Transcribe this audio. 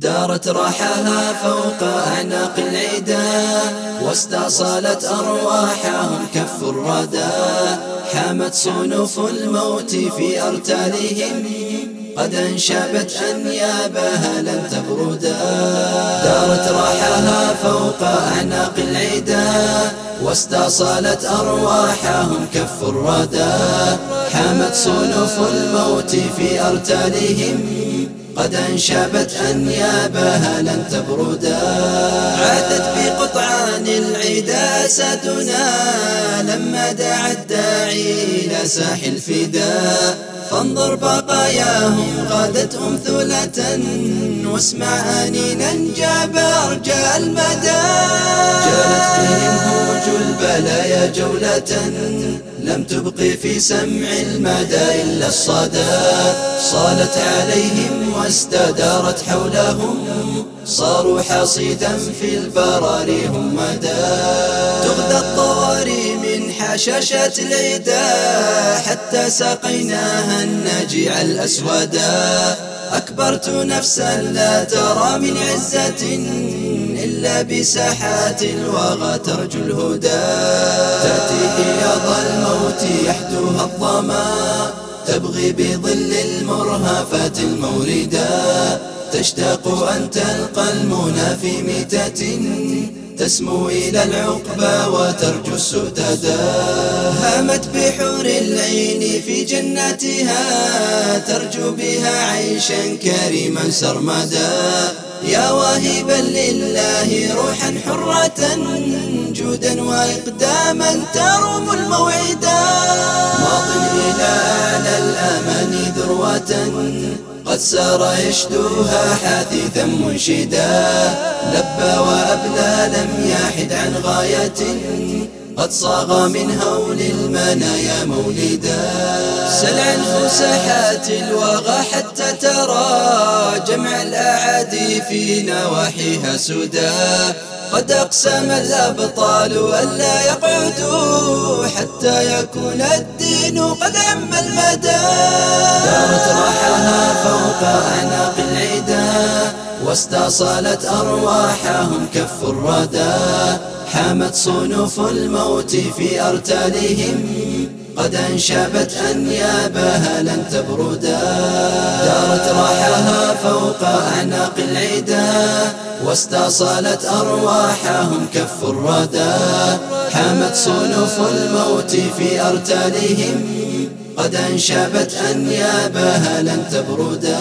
دارت راحها فوق أعناق العدا واستأصلت أرواحهم كف الردى حامت صنوف الموت في أرتالهم قد انشبت أنيابها لن تبردا. دارت راحها فوق أعناق العدا واستأصلت أرواحهم كف الردى حامت صنوف الموت في أرتالهم قد انشبت أنيابها لن تبردا عادت بقطعان العدا سادنا لما دعا الداعي إلى ساح الفداء فانظر بقاياهم غادت أمثلة واسمع أنينا جاب أرجاء المدى. هوج البلايا جولة لم تبقي في سمع المدى إلا الصدى. صالت عليهم واستدارت حولهم صاروا حصيدا في البراري هم مدى. تغدى الطواري من حشاشة العدا حتى سقيناها النجيع الأسودا أكبرت نفسا لا ترى من عزة إلا بساحات الوغى ترجو الهدى. تأتي حياض الموت يحدوها الظما. تبغي بظل المرهفات الموردا تشتاق أن تلقى المنى في ميتة. تسمو إلى العقبى وترجو السددا هامت بحور العين في جناتها ترجو بها عيشا كريما سرمدا. يا واهبا لله روحا حرة جودا وإقداما تروم الموعدا. ماض إلى أعلى الأمان ذروة. قد سار يشدوها حثيثا منشدا. لبى وأبلى لم يحد عن غاية قد صاغ من هول المنايا مولدا. سل عنه ساحات الوغى حتى ترى جمع الأعادي في نواحيها سدى قد أقسم الأبطال ألا يقعدوا حتى يكون الدين قد عم المدى. دارت راحها فوق أعناق العدا واستأصلت أرواحهم كف الردى. حامت صنوف الموت في أرتالهم قد انشبت أنيابها لن تبردا. فوق أعناق العدا واستأصلت أرواحهم كف الردى. حامت صنوف الموت في أرتالهم قد أنشبت أنيابها لن تبردا.